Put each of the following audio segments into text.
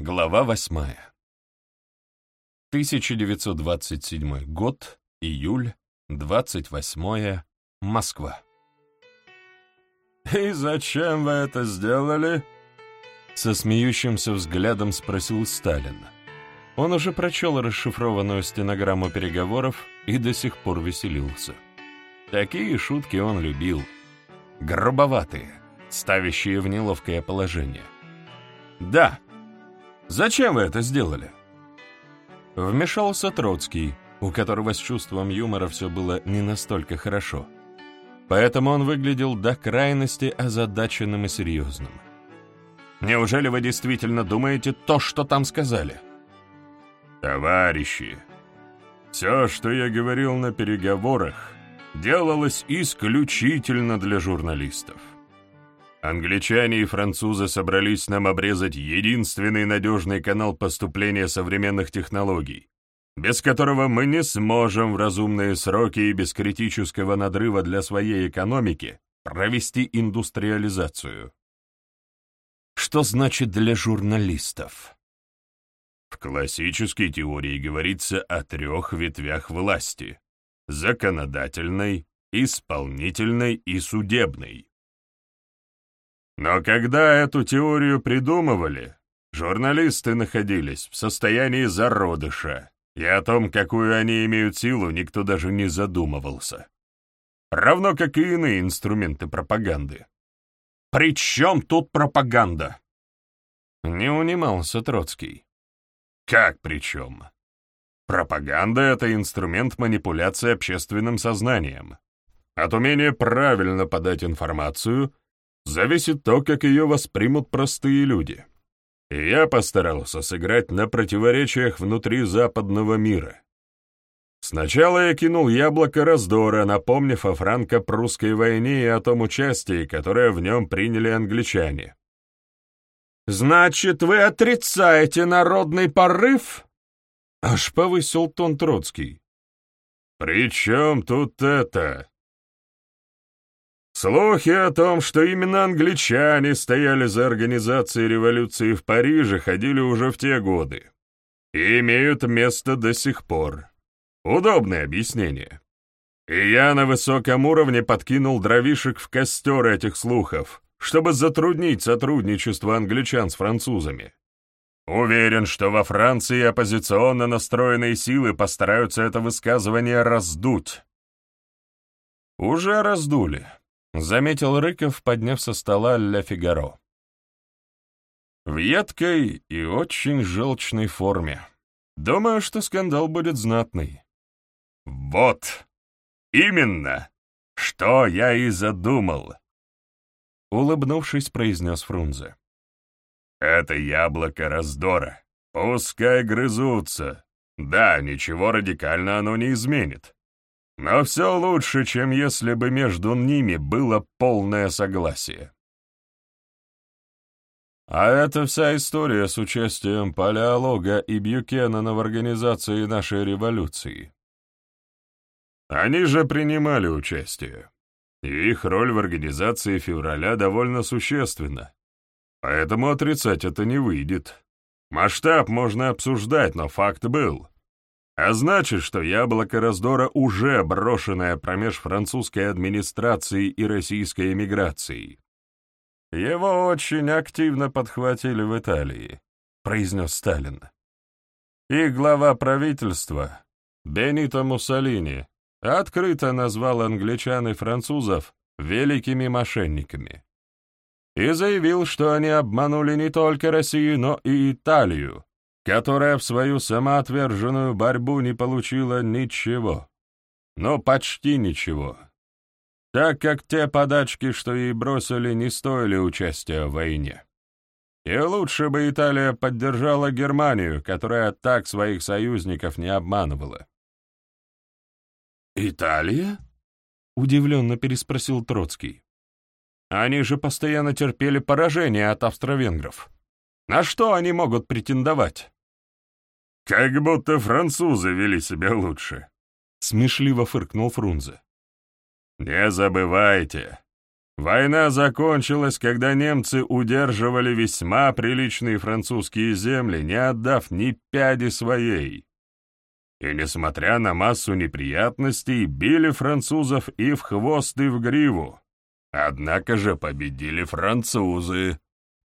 Глава восьмая. 1927 год, июль, 28 Москва. «И зачем вы это сделали?» Со смеющимся взглядом спросил Сталин. Он уже прочел расшифрованную стенограмму переговоров и до сих пор веселился. Такие шутки он любил. Грубоватые, ставящие в неловкое положение. «Да. Зачем вы это сделали?» Вмешался Троцкий, у которого с чувством юмора все было не настолько хорошо. Поэтому он выглядел до крайности озадаченным и серьезным. «Неужели вы действительно думаете то, что там сказали?» «Товарищи, все, что я говорил на переговорах, делалось исключительно для журналистов. Англичане и французы собрались нам обрезать единственный надежный канал поступления современных технологий, без которого мы не сможем в разумные сроки и без критического надрыва для своей экономики провести индустриализацию. Что значит для журналистов? В классической теории говорится о трех ветвях власти — законодательной, исполнительной и судебной. Но когда эту теорию придумывали, журналисты находились в состоянии зародыша, и о том, какую они имеют силу, никто даже не задумывался. Равно как и иные инструменты пропаганды. «При чем тут пропаганда?» Не унимался Троцкий. «Как при чем?» Пропаганда — это инструмент манипуляции общественным сознанием. От умения правильно подать информацию — зависит то, как ее воспримут простые люди. И я постарался сыграть на противоречиях внутри западного мира. Сначала я кинул яблоко раздора, напомнив о франко-прусской войне и о том участии, которое в нем приняли англичане. «Значит, вы отрицаете народный порыв?» Аж повысил тон Троцкий. «При чем тут это?» Слухи о том, что именно англичане стояли за организацией революции в Париже, ходили уже в те годы. И имеют место до сих пор. Удобное объяснение. И я на высоком уровне подкинул дровишек в костер этих слухов, чтобы затруднить сотрудничество англичан с французами. Уверен, что во Франции оппозиционно настроенные силы постараются это высказывание раздуть. Уже раздули. — заметил Рыков, подняв со стола «Ля Фигаро». «В едкой и очень желчной форме. Думаю, что скандал будет знатный». «Вот! Именно! Что я и задумал!» Улыбнувшись, произнес Фрунзе. «Это яблоко раздора. Пускай грызутся. Да, ничего радикально оно не изменит. Но все лучше, чем если бы между ними было полное согласие. А это вся история с участием Палеолога и Бьюкенена в организации нашей революции. Они же принимали участие, и их роль в организации февраля довольно существенна. Поэтому отрицать это не выйдет. Масштаб можно обсуждать, но факт был. А значит, что яблоко раздора уже брошенное промеж французской администрацией и российской эмиграцией. Его очень активно подхватили в Италии, произнес Сталин. И глава правительства, Бенито Муссолини, открыто назвал англичан и французов великими мошенниками и заявил, что они обманули не только Россию, но и Италию, которая в свою самоотверженную борьбу не получила ничего, но почти ничего, так как те подачки, что ей бросили, не стоили участия в войне. И лучше бы Италия поддержала Германию, которая так своих союзников не обманывала. «Италия?» — удивленно переспросил Троцкий. «Они же постоянно терпели поражение от австро-венгров. На что они могут претендовать?» «Как будто французы вели себя лучше», — смешливо фыркнул Фрунзе. «Не забывайте, Война закончилась, когда немцы удерживали весьма приличные французские земли, не отдав ни пяди своей. И, несмотря на массу неприятностей, били французов и в хвост, и в гриву. Однако же победили французы.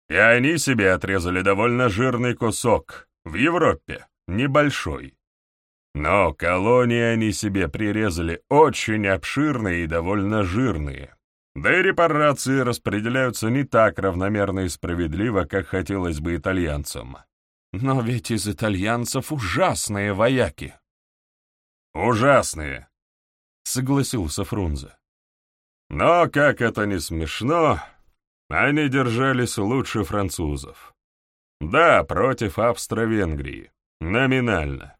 И они себе отрезали довольно жирный кусок. В Европе. Небольшой. Но колонии они себе прирезали очень обширные и довольно жирные. Да и репарации распределяются не так равномерно и справедливо, как хотелось бы итальянцам. Но ведь из итальянцев ужасные вояки. Ужасные, согласился Фрунзе. Но, как это не смешно, они держались лучше французов. Да, против Австро-Венгрии. Номинально.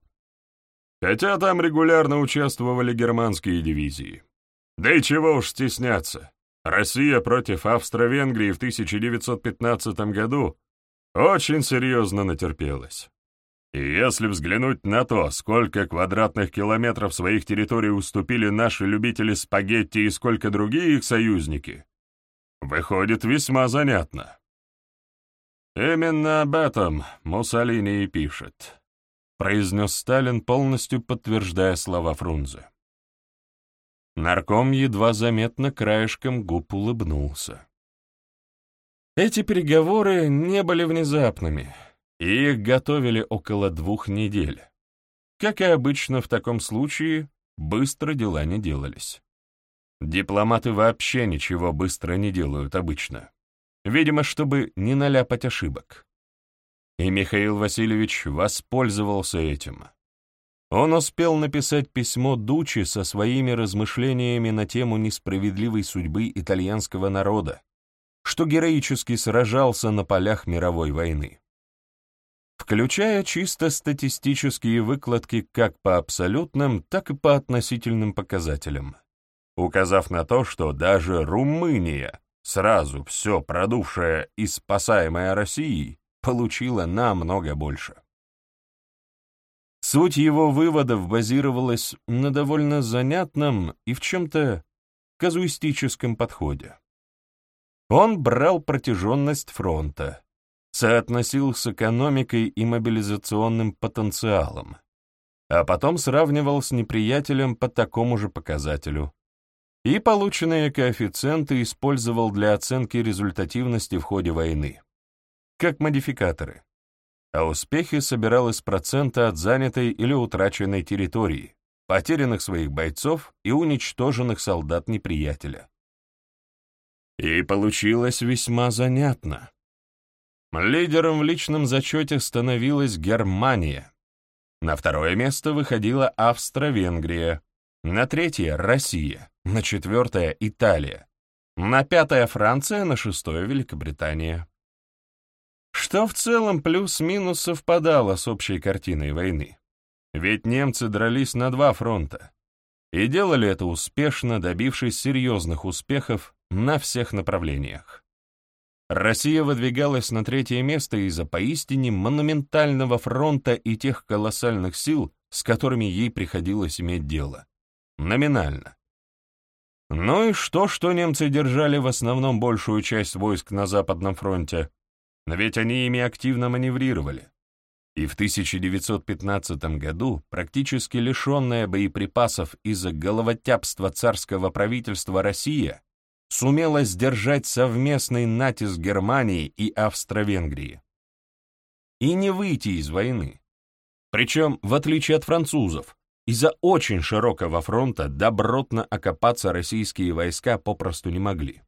Хотя там регулярно участвовали германские дивизии. Да и чего уж стесняться. Россия против Австро-Венгрии в 1915 году очень серьезно натерпелась. И если взглянуть на то, сколько квадратных километров своих территорий уступили наши любители спагетти и сколько другие их союзники, выходит весьма занятно. Именно об этом Муссолини и пишет, произнес Сталин, полностью подтверждая слова Фрунзе. Нарком едва заметно краешком губ улыбнулся. Эти переговоры не были внезапными, и их готовили около двух недель. Как и обычно в таком случае, быстро дела не делались. Дипломаты вообще ничего быстро не делают обычно. Видимо, чтобы не наляпать ошибок. И Михаил Васильевич воспользовался этим. Он успел написать письмо Дучи со своими размышлениями на тему несправедливой судьбы итальянского народа, что героически сражался на полях мировой войны. Включая чисто статистические выкладки как по абсолютным, так и по относительным показателям, указав на то, что даже Румыния, сразу все продувшая и спасаемая Россией, получила намного больше. Суть его выводов базировалась на довольно занятном и в чем-то казуистическом подходе. Он брал протяженность фронта, соотносил с экономикой и мобилизационным потенциалом, а потом сравнивал с неприятелем по такому же показателю, и полученные коэффициенты использовал для оценки результативности в ходе войны, как модификаторы а успехи собирал из процента от занятой или утраченной территории, потерянных своих бойцов и уничтоженных солдат неприятеля. И получилось весьма занятно. Лидером в личном зачете становилась Германия. На второе место выходила Австро-Венгрия, на третье — Россия, на четвертое — Италия, на пятое — Франция, на шестое — Великобритания что в целом плюс-минус совпадало с общей картиной войны. Ведь немцы дрались на два фронта и делали это успешно, добившись серьезных успехов на всех направлениях. Россия выдвигалась на третье место из-за поистине монументального фронта и тех колоссальных сил, с которыми ей приходилось иметь дело. Номинально. Ну и что, что немцы держали в основном большую часть войск на Западном фронте, но ведь они ими активно маневрировали. И в 1915 году, практически лишенная боеприпасов из-за головотяпства царского правительства Россия, сумела сдержать совместный натиск Германии и Австро-Венгрии. И не выйти из войны. Причем, в отличие от французов, из-за очень широкого фронта добротно окопаться российские войска попросту не могли.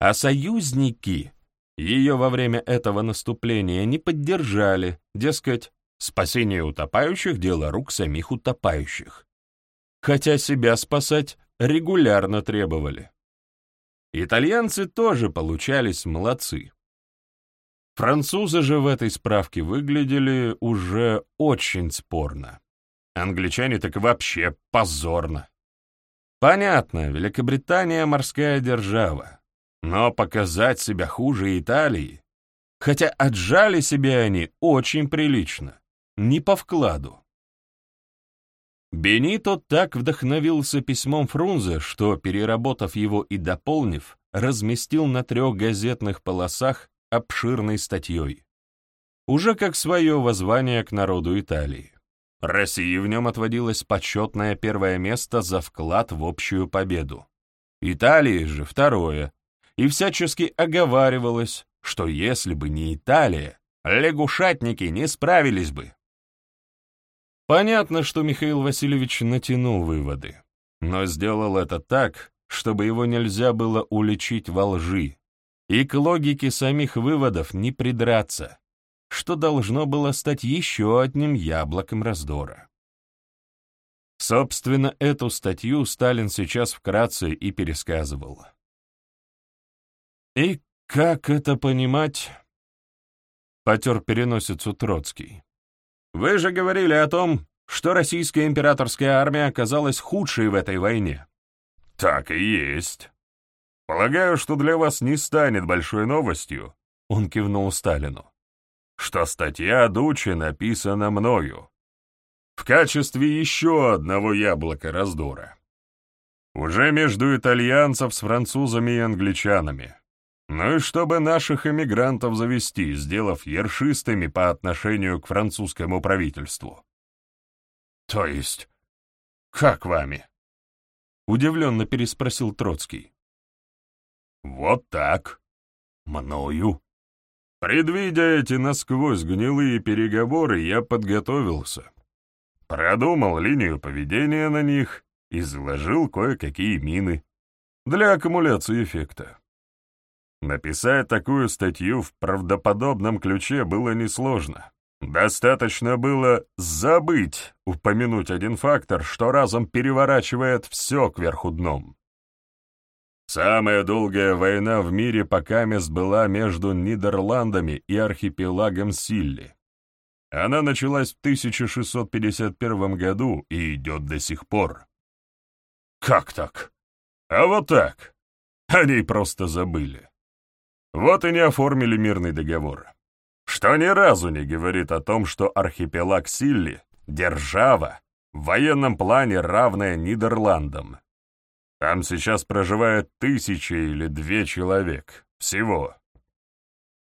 А союзники ее во время этого наступления не поддержали, дескать, спасение утопающих — дело рук самих утопающих. Хотя себя спасать регулярно требовали. Итальянцы тоже получались молодцы. Французы же в этой справке выглядели уже очень спорно. Англичане так вообще позорно. Понятно, Великобритания — морская держава, но показать себя хуже Италии, хотя отжали себе они очень прилично, не по вкладу. Бенито так вдохновился письмом Фрунзе, что, переработав его и дополнив, разместил на трех газетных полосах обширной статьей. Уже как свое воззвание к народу Италии. России в нем отводилось почетное первое место за вклад в общую победу. Италии же второе, и всячески оговаривалось, что если бы не Италия, лягушатники не справились бы. Понятно, что Михаил Васильевич натянул выводы, но сделал это так, чтобы его нельзя было уличить во лжи, и к логике самих выводов не придраться, что должно было стать еще одним яблоком раздора. Собственно, эту статью Сталин сейчас вкратце и пересказывал. «И как это понимать?» — потер переносицу Троцкий. «Вы же говорили о том, что российская императорская армия оказалась худшей в этой войне». «Так и есть. Полагаю, что для вас не станет большой новостью», — он кивнул Сталину, «что статья Дучи написана мною, в качестве еще одного яблока раздора. Уже между итальянцев с французами и англичанами. Ну и чтобы наших эмигрантов завести, сделав ершистыми по отношению к французскому правительству. То есть, как вами? Удивленно переспросил Троцкий. Вот так. Мною. Предвидя эти насквозь гнилые переговоры, я подготовился. Продумал линию поведения на них и заложил кое-какие мины для аккумуляции эффекта. Написать такую статью в правдоподобном ключе было несложно. Достаточно было забыть упомянуть один фактор, что разом переворачивает все кверху дном. Самая долгая война в мире пока мест была между Нидерландами и архипелагом Силли. Она началась в 1651 году и идет до сих пор. Как так? А вот так. Они просто забыли. Вот и не оформили мирный договор. Что ни разу не говорит о том, что архипелаг Силли — держава, в военном плане равная Нидерландам. Там сейчас проживает тысяча или две человек. Всего.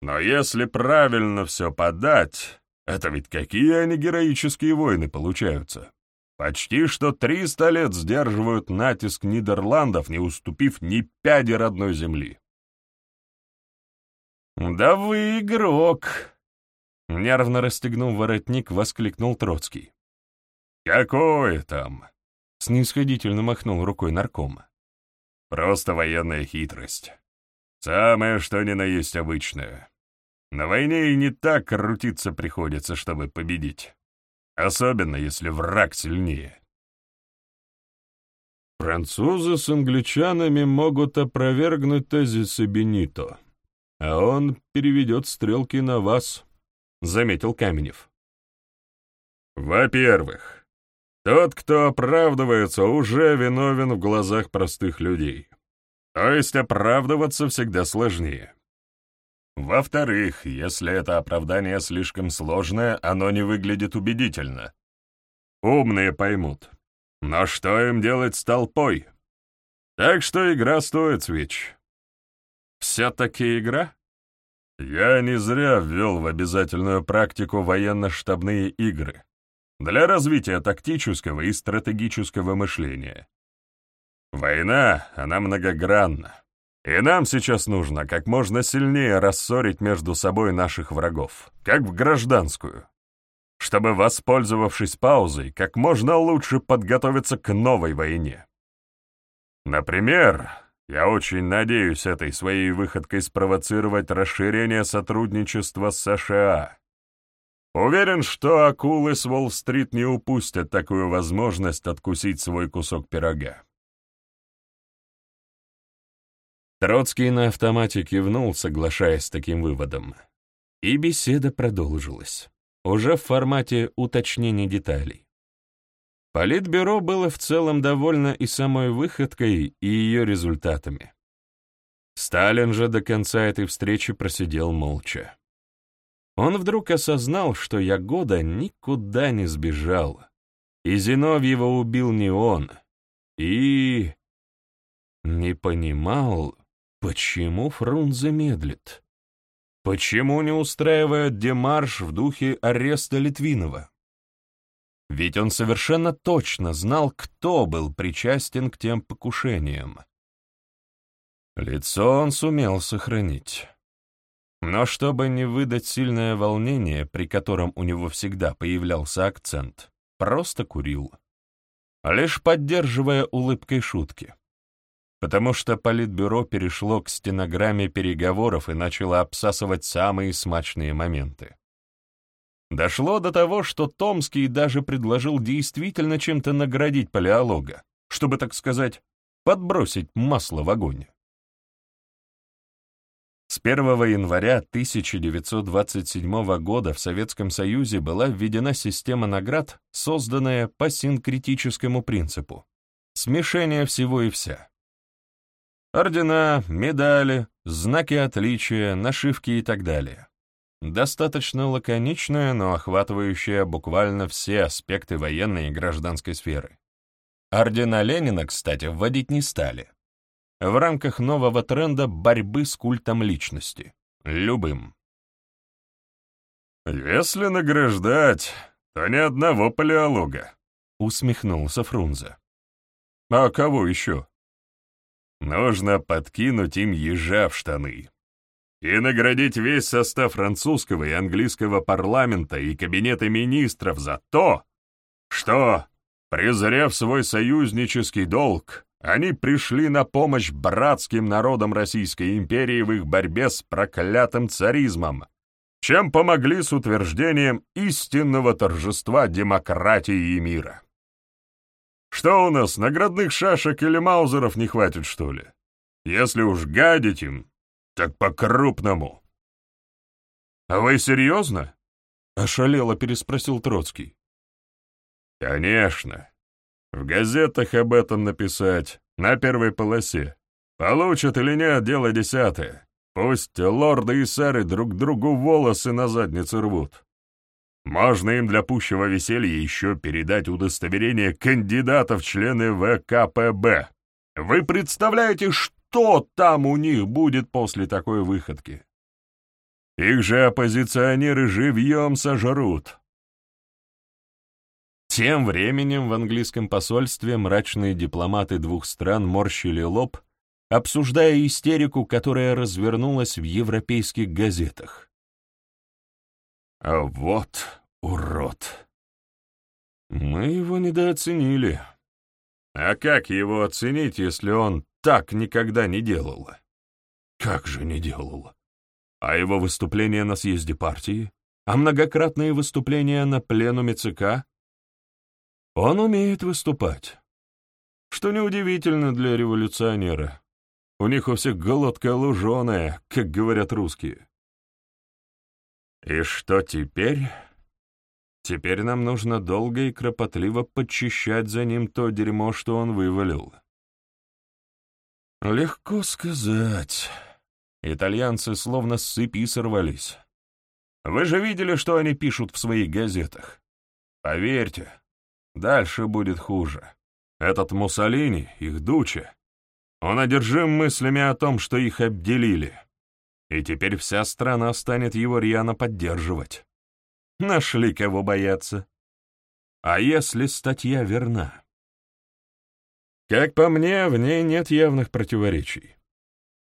Но если правильно все подать, это ведь какие они героические войны получаются. Почти что триста лет сдерживают натиск Нидерландов, не уступив ни пяди родной земли. «Да вы игрок!» Нервно расстегнув воротник, воскликнул Троцкий. «Какое там?» — снисходительно махнул рукой наркома. «Просто военная хитрость. Самое что ни на есть обычное. На войне и не так крутиться приходится, чтобы победить. Особенно, если враг сильнее. Французы с англичанами могут опровергнуть тезисы Бенито, а он переведет стрелки на вас, — заметил Каменев. Во-первых, тот, кто оправдывается, уже виновен в глазах простых людей. То есть оправдываться всегда сложнее. Во-вторых, если это оправдание слишком сложное, оно не выглядит убедительно. Умные поймут. Но что им делать с толпой? Так что игра стоит свеч. Все-таки игра? Я не зря ввел в обязательную практику военно-штабные игры для развития тактического и стратегического мышления. Война, она многогранна. И нам сейчас нужно как можно сильнее рассорить между собой наших врагов, как в гражданскую, чтобы, воспользовавшись паузой, как можно лучше подготовиться к новой войне. Например, я очень надеюсь этой своей выходкой спровоцировать расширение сотрудничества с США. Уверен, что акулы с Уолл-стрит не упустят такую возможность откусить свой кусок пирога. Троцкий на автомате кивнул, соглашаясь с таким выводом. И беседа продолжилась, уже в формате уточнения деталей. Политбюро было в целом довольно и самой выходкой, и ее результатами. Сталин же до конца этой встречи просидел молча. Он вдруг осознал, что Ягода никуда не сбежал, и Зиновьева убил не он, и... не понимал, Почему Фрунзе медлит? Почему не устраивает демарш в духе ареста Литвинова? Ведь он совершенно точно знал, кто был причастен к тем покушениям. Лицо он сумел сохранить. Но чтобы не выдать сильное волнение, при котором у него всегда появлялся акцент, просто курил, лишь поддерживая улыбкой шутки. Потому что Политбюро перешло к стенограмме переговоров и начало обсасывать самые смачные моменты. Дошло до того, что Томский даже предложил действительно чем-то наградить палеолога, чтобы, так сказать, подбросить масло в огонь. С 1 января 1927 года в Советском Союзе была введена система наград, созданная по синкретическому принципу — смешение всего и вся. Ордена, медали, знаки отличия, нашивки и так далее. Достаточно лаконичная, но охватывающая буквально все аспекты военной и гражданской сферы. Ордена Ленина, кстати, вводить не стали. В рамках нового тренда борьбы с культом личности. Любым. «Если награждать, то ни одного палеолога», — усмехнулся Фрунзе. «А кого еще?» «Нужно подкинуть им ежа в штаны», и наградить весь состав французского и английского парламента и кабинета министров за то, что, презрев свой союзнический долг, они пришли на помощь братским народам Российской империи в их борьбе с проклятым царизмом, чем помогли с утверждением истинного торжества демократии и мира. Что у нас, наградных шашек или маузеров не хватит, что ли? Если уж гадить им, так по-крупному. «А вы серьезно?» — ошалело переспросил Троцкий. «Конечно. В газетах об этом написать, на первой полосе. Получат или нет, дело десятое. Пусть лорды и сэры друг другу волосы на заднице рвут. Можно им для пущего веселья еще передать удостоверение кандидатов в члены ВКПБ. Вы представляете, что что там у них будет после такой выходки? Их же оппозиционеры живьем сожрут. Тем временем в английском посольстве мрачные дипломаты двух стран морщили лоб, обсуждая истерику, которая развернулась в европейских газетах. А вот урод. Мы его недооценили. А как его оценить, если он так никогда не делала. Как же не делала? А его выступления на съезде партии? А многократные выступления на пленуме ЦК? Он умеет выступать. Что неудивительно для революционера. У них у всех голодка луженая, как говорят русские. И что теперь? Теперь нам нужно долго и кропотливо подчищать за ним то дерьмо, что он вывалил. Легко сказать. Итальянцы словно с цепи сорвались. Вы же видели, что они пишут в своих газетах. Поверьте, дальше будет хуже. Этот Муссолини, их дуча, он одержим мыслями о том, что их обделили. И теперь вся страна станет его рьяно поддерживать. Нашли кого бояться. А если статья верна? Как по мне, в ней нет явных противоречий.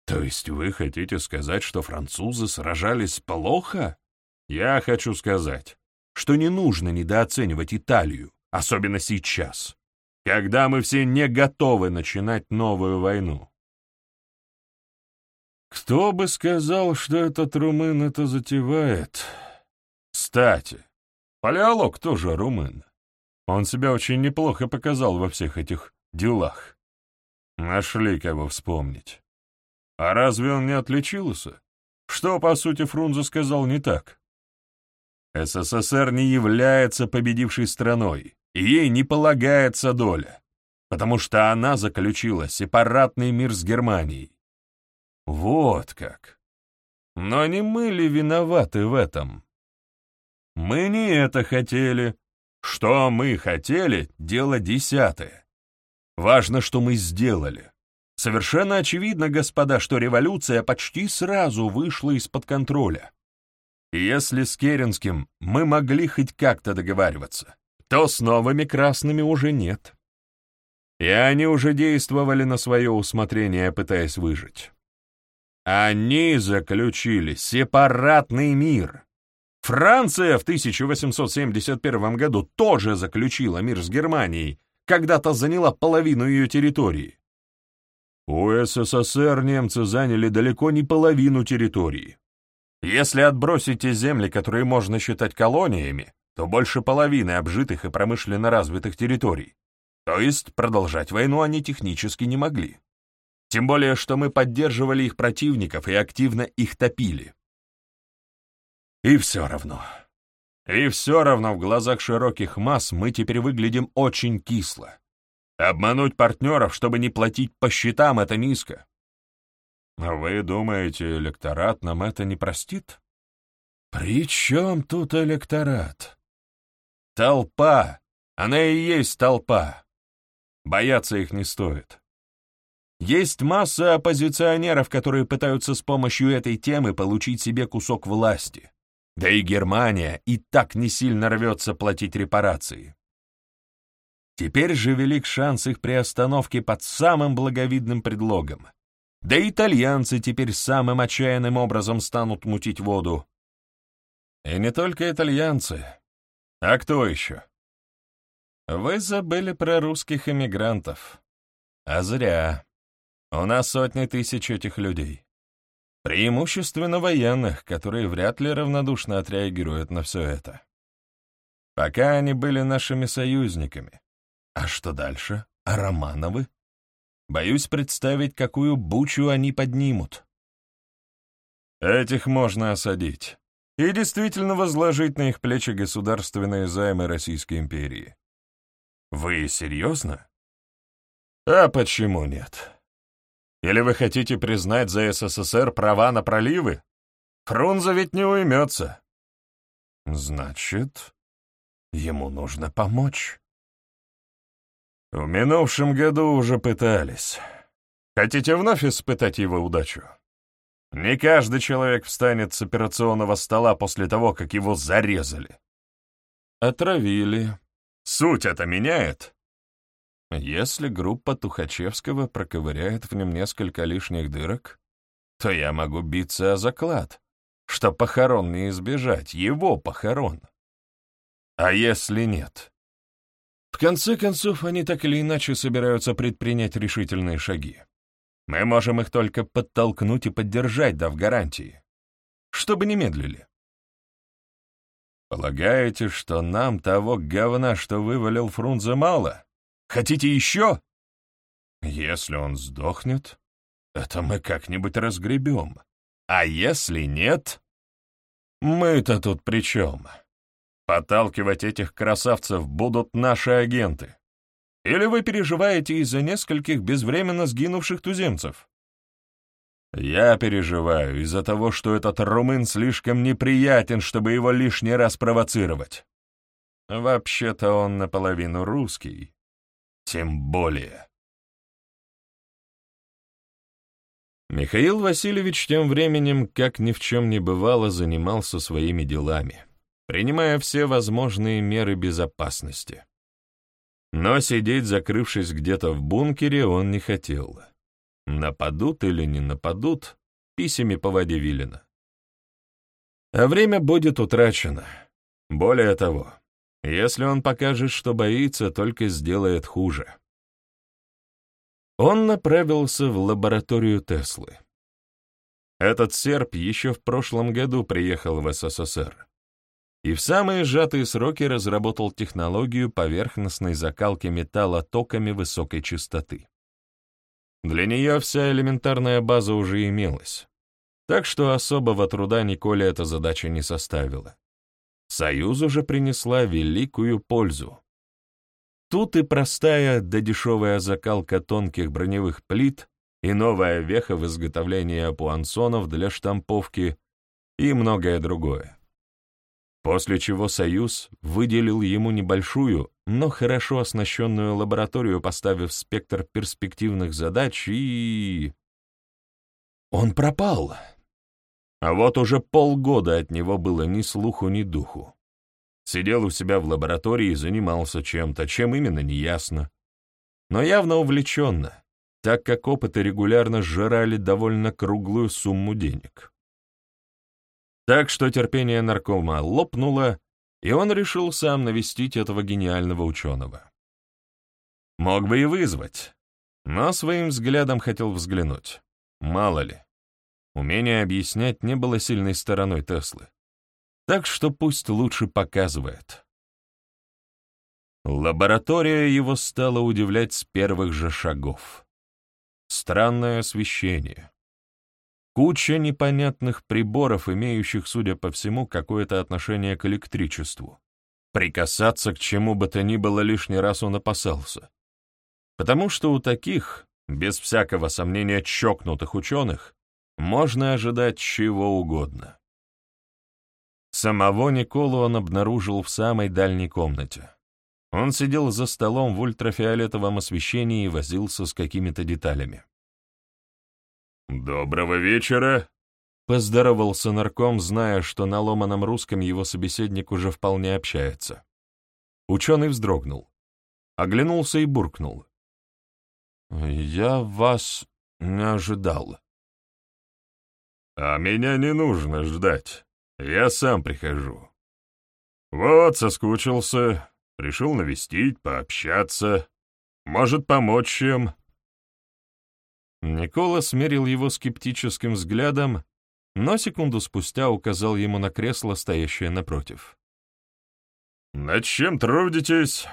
То есть вы хотите сказать, что французы сражались плохо? Я хочу сказать, что не нужно недооценивать Италию, особенно сейчас, когда мы все не готовы начинать новую войну. Кто бы сказал, что этот румын это затевает? Кстати, палеолог тоже румын. Он себя очень неплохо показал во всех этих делах. Нашли кого вспомнить. А разве он не отличился? Что, по сути, Фрунзе сказал не так? СССР не является победившей страной, и ей не полагается доля, потому что она заключила сепаратный мир с Германией. Вот как. Но не мы ли виноваты в этом? Мы не это хотели. Что мы хотели, дело десятое. Важно, что мы сделали. Совершенно очевидно, господа, что революция почти сразу вышла из-под контроля. И если с Керенским мы могли хоть как-то договариваться, то с новыми красными уже нет. И они уже действовали на свое усмотрение, пытаясь выжить. Они заключили сепаратный мир. Франция в 1871 году тоже заключила мир с Германией, когда-то заняла половину ее территории. У СССР немцы заняли далеко не половину территории. Если отбросить те земли, которые можно считать колониями, то больше половины обжитых и промышленно развитых территорий. То есть продолжать войну они технически не могли. Тем более, что мы поддерживали их противников и активно их топили. И все равно. И все равно в глазах широких масс мы теперь выглядим очень кисло. Обмануть партнеров, чтобы не платить по счетам, это низко. Вы думаете, электорат нам это не простит? При чем тут электорат? Толпа! Она и есть толпа. Бояться их не стоит. Есть масса оппозиционеров, которые пытаются с помощью этой темы получить себе кусок власти. Да и Германия и так не сильно рвется платить репарации. Теперь же велик шанс их приостановки под самым благовидным предлогом. Да и итальянцы теперь самым отчаянным образом станут мутить воду. И не только итальянцы. А кто еще? Вы забыли про русских эмигрантов. А зря. У нас сотни тысяч этих людей. Преимущественно военных, которые вряд ли равнодушно отреагируют на все это. Пока они были нашими союзниками. А что дальше? А Романовы? Боюсь представить, какую бучу они поднимут. Этих можно осадить и действительно возложить на их плечи государственные займы Российской империи. Вы серьезно? А почему нет? Или вы хотите признать за СССР права на проливы? Фрунзе ведь не уймется. Значит, ему нужно помочь. В минувшем году уже пытались. Хотите вновь испытать его удачу? Не каждый человек встанет с операционного стола после того, как его зарезали. Отравили. Суть это меняет? Если группа Тухачевского проковыряет в нем несколько лишних дырок, то я могу биться о заклад, что похорон не избежать, его похорон. А если нет? В конце концов, они так или иначе собираются предпринять решительные шаги. Мы можем их только подтолкнуть и поддержать, дав гарантии, чтобы не медлили. Полагаете, что нам того говна, что вывалил Фрунзе, мало? Хотите еще? Если он сдохнет, это мы как-нибудь разгребем. А если нет? Мы-то тут при чем? Подталкивать этих красавцев будут наши агенты. Или вы переживаете из-за нескольких безвременно сгинувших туземцев? Я переживаю из-за того, что этот румын слишком неприятен, чтобы его лишний раз провоцировать. Вообще-то он наполовину русский, тем более. Михаил Васильевич тем временем, как ни в чем не бывало, занимался своими делами, принимая все возможные меры безопасности. Но сидеть, закрывшись где-то в бункере, он не хотел. Нападут или не нападут, писями по воде вилено. А время будет утрачено. Более того, если он покажет, что боится, только сделает хуже. Он направился в лабораторию Теслы. Этот серб еще в прошлом году приехал в СССР и в самые сжатые сроки разработал технологию поверхностной закалки металла токами высокой частоты. Для нее вся элементарная база уже имелась, так что особого труда Николе эта задача не составила. Союзу же принесла великую пользу. Тут и простая да дешевая закалка тонких броневых плит, и новая веха в изготовлении апуансонов для штамповки, и многое другое. после чего Союз выделил ему небольшую, но хорошо оснащенную лабораторию, поставив спектр перспективных задач, и... Он пропал. А вот уже полгода от него было ни слуху, ни духу. Сидел у себя в лаборатории и занимался чем-то, чем именно, неясно. Но явно увлеченно, так как опыты регулярно сжирали довольно круглую сумму денег. Так что терпение наркома лопнуло, и он решил сам навестить этого гениального ученого. Мог бы и вызвать, но своим взглядом хотел взглянуть. Мало ли. Умение объяснять не было сильной стороной Теслы. Так что пусть лучше показывает. Лаборатория его стала удивлять с первых же шагов. Странное освещение. Куча непонятных приборов, имеющих, судя по всему, какое-то отношение к электричеству. Прикасаться к чему бы то ни было лишний раз он опасался. Потому что у таких, без всякого сомнения чокнутых ученых, можно ожидать чего угодно. Самого Николу он обнаружил в самой дальней комнате. Он сидел за столом в ультрафиолетовом освещении и возился с какими-то деталями. «Доброго вечера!» — поздоровался нарком, зная, что на ломаном русском его собеседник уже вполне общается. Ученый вздрогнул, оглянулся и буркнул. «Я вас не ожидал». «А меня не нужно ждать. Я сам прихожу. Вот, соскучился, решил навестить, пообщаться. Может, помочь чем?» Никола смерил его скептическим взглядом, но секунду спустя указал ему на кресло, стоящее напротив. «Над чем трудитесь?»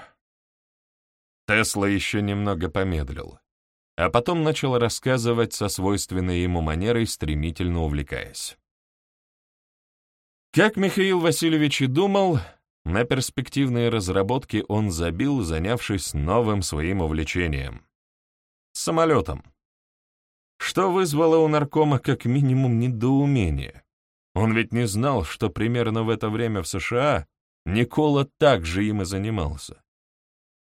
Тесла еще немного помедлил, а потом начал рассказывать со свойственной ему манерой, стремительно увлекаясь. Как Михаил Васильевич и думал, на перспективные разработки он забил, занявшись новым своим увлечением — самолетом что вызвало у наркома как минимум недоумение. Он ведь не знал, что примерно в это время в США Никола также им и занимался.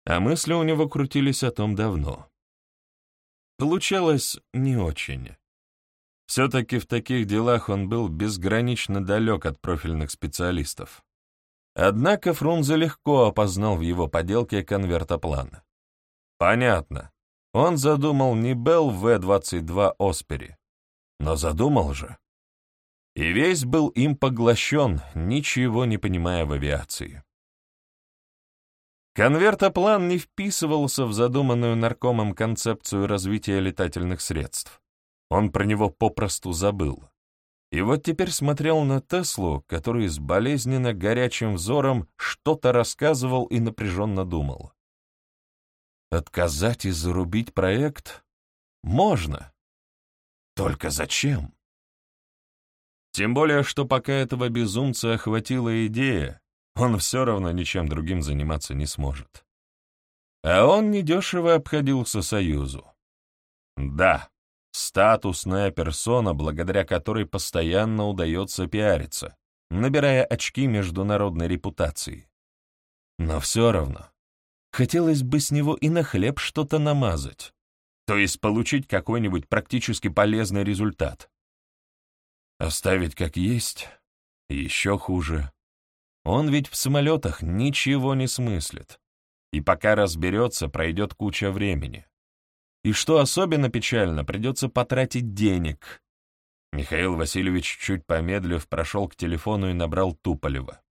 А мысли у него крутились о том давно. Получалось не очень. Все-таки в таких делах он был безгранично далек от профильных специалистов. Однако Фрунзе легко опознал в его поделке конвертоплан. Понятно, он задумал не Белл В-22 Оспери, но задумал же. И весь был им поглощен, ничего не понимая в авиации. Конвертоплан не вписывался в задуманную наркомом концепцию развития летательных средств. Он про него попросту забыл. И вот теперь смотрел на Теслу, который с болезненно горячим взором что-то рассказывал и напряженно думал. Отказать и зарубить проект? Можно. Только зачем? Тем более, что пока этого безумца охватила идея, он все равно ничем другим заниматься не сможет. А он недешево обходился Союзу. Да, статусная персона, благодаря которой постоянно удается пиариться, набирая очки международной репутации. Но все равно Хотелось бы с него и на хлеб что-то намазать, то есть получить какой-нибудь практически полезный результат. Оставить как есть — еще хуже. Он ведь в самолетах ничего не смыслит, и пока разберется, пройдет куча времени. И что особенно печально, придется потратить денег. Михаил Васильевич, чуть помедлив, прошел к телефону и набрал Туполева.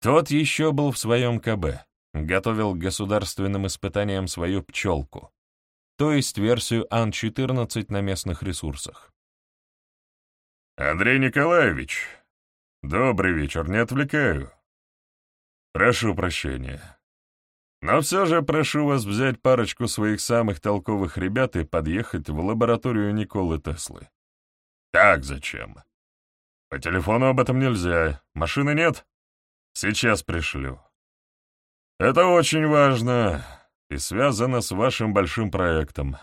Тот еще был в своем КБ готовил к государственным испытаниям свою пчелку, то есть версию Ан-14 на местных ресурсах. «Андрей Николаевич, добрый вечер, не отвлекаю. Прошу прощения. Но все же прошу вас взять парочку своих самых толковых ребят и подъехать в лабораторию Николы Теслы. Так зачем? По телефону об этом нельзя. Машины нет? Сейчас пришлю. Это очень важно и связано с вашим большим проектом.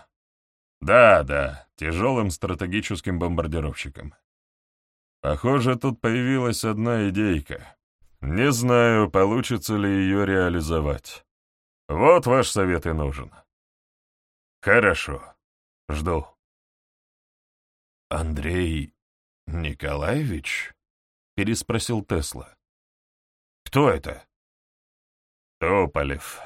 Да, да, тяжелым стратегическим бомбардировщиком. Похоже, тут появилась одна идейка. Не знаю, получится ли ее реализовать. Вот ваш совет и нужен. Хорошо. Жду. Андрей Николаевич? Переспросил Тесла. Кто это? Тополев.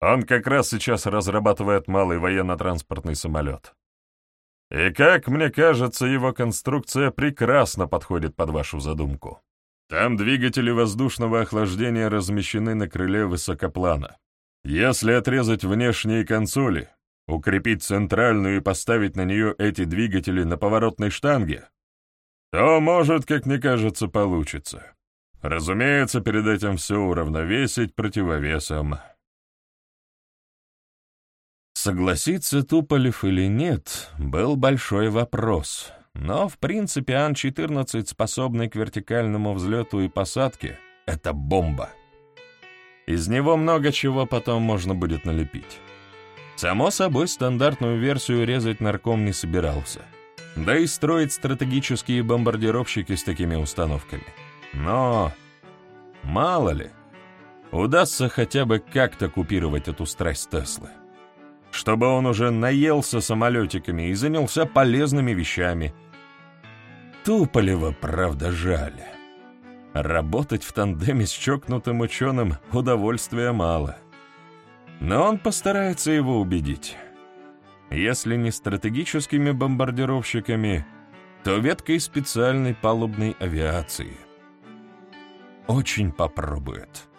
Он как раз сейчас разрабатывает малый военно-транспортный самолет. И, как мне кажется, его конструкция прекрасно подходит под вашу задумку. Там двигатели воздушного охлаждения размещены на крыле высокоплана. Если отрезать внешние консоли, укрепить центральную и поставить на нее эти двигатели на поворотной штанге, то, может, как мне кажется, получится. Разумеется, перед этим все уравновесить противовесом. Согласиться Туполев или нет, был большой вопрос. Но, в принципе, Ан-14, способный к вертикальному взлету и посадке, — это бомба. Из него много чего потом можно будет налепить. Само собой, стандартную версию резать нарком не собирался. Да и строить стратегические бомбардировщики с такими установками. Но, мало ли, удастся хотя бы как-то купировать эту страсть Теслы чтобы он уже наелся самолетиками и занялся полезными вещами. Туполева, правда, жаль. Работать в тандеме с чокнутым ученым удовольствия мало. Но он постарается его убедить. Если не стратегическими бомбардировщиками, то веткой специальной палубной авиации. Очень попробует.